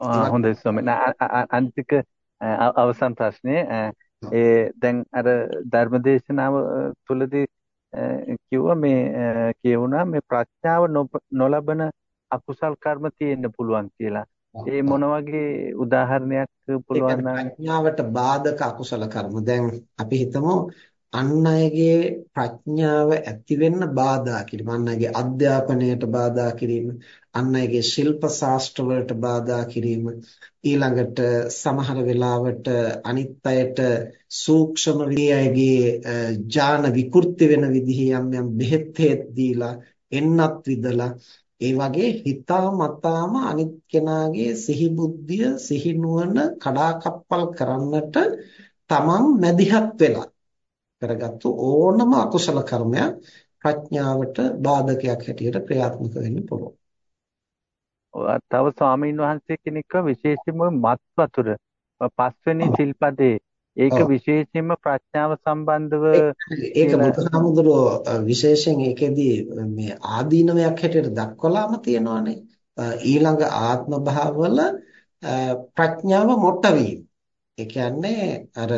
හොඳයි ස්වාමීන් අන්තික අවසන් ප්‍රශ්නේ ඒ දැන් අර ධර්මදේශනාව තුලදී කිව්වා මේ කියුණා මේ ප්‍රඥාව නොලබන අකුසල් කර්ම තියෙන්න පුළුවන් කියලා. ඒ මොන වගේ උදාහරණයක් පුළුවන් නම් ප්‍රඥාවට බාධක අකුසල කර්ම. දැන් අපි හිතමු අන් අයගේ ප්‍රඥාව ඇති වෙන්න බාධා කිරීම, අන් අයගේ අධ්‍යාපනයට බාධා කිරීම, අන් අයගේ ශිල්ප ශාස්ත්‍ර වලට බාධා කිරීම, ඊළඟට සමහර වෙලාවට අනිත් අයට සූක්ෂම විදියගේ ඥාන විකෘති වෙන විදිහේ යම් යම් බෙහෙත් දීලා එන්නත් විදලා ඒ වගේ හිතා මතාම අනිත් කෙනාගේ සිහි බුද්ධිය සිහි නුවණ කඩාකප්පල් කරන්නට තමන් මැදිහත් වෙලා කරගත්තු ඕනම අකුසල කර්මයක් ප්‍රඥාවට බාධකයක් හැටියට ක්‍රියාත්මක වෙන්න පුළුවන්. තව ස්වාමීන් වහන්සේ කෙනෙක්ව විශේෂයෙන්ම මත් වතුර පස්වෙනි සිල්පදේ. ඒක විශේෂයෙන්ම ප්‍රඥාව සම්බන්ධව ඒක බුදුහාමුදුරෝ විශේෂයෙන් ඒකෙදී මේ ආදීනවයක් හැටියට දක්වලාම තියෙනවානේ. ඊළඟ ආත්ම භාවවල ප්‍රඥාව මොට වීම ඒ කියන්නේ අර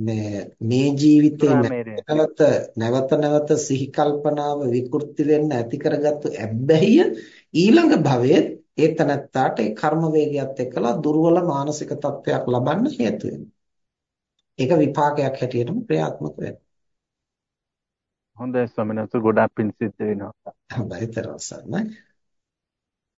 මේ මේ ජීවිතේ නැවත නැවත නැවත සිහි කල්පනාව විකෘති වෙන්න ඇති කරගත්තු ඇබ්බැහිය ඊළඟ භවයේ ඒ තනත්තාට ඒ කර්ම වේගයත් එක්කලා දුර්වල මානසික තත්ත්වයක් ලබන්න හේතු ඒක විපාකයක් හැටියටම ක්‍රියාත්මක වෙනවා. හොඳයි ස්වාමීන් වහන්සේ ගොඩාක් පිං සිද්ධ වෙනවා. හොඳයි තරවසන්න.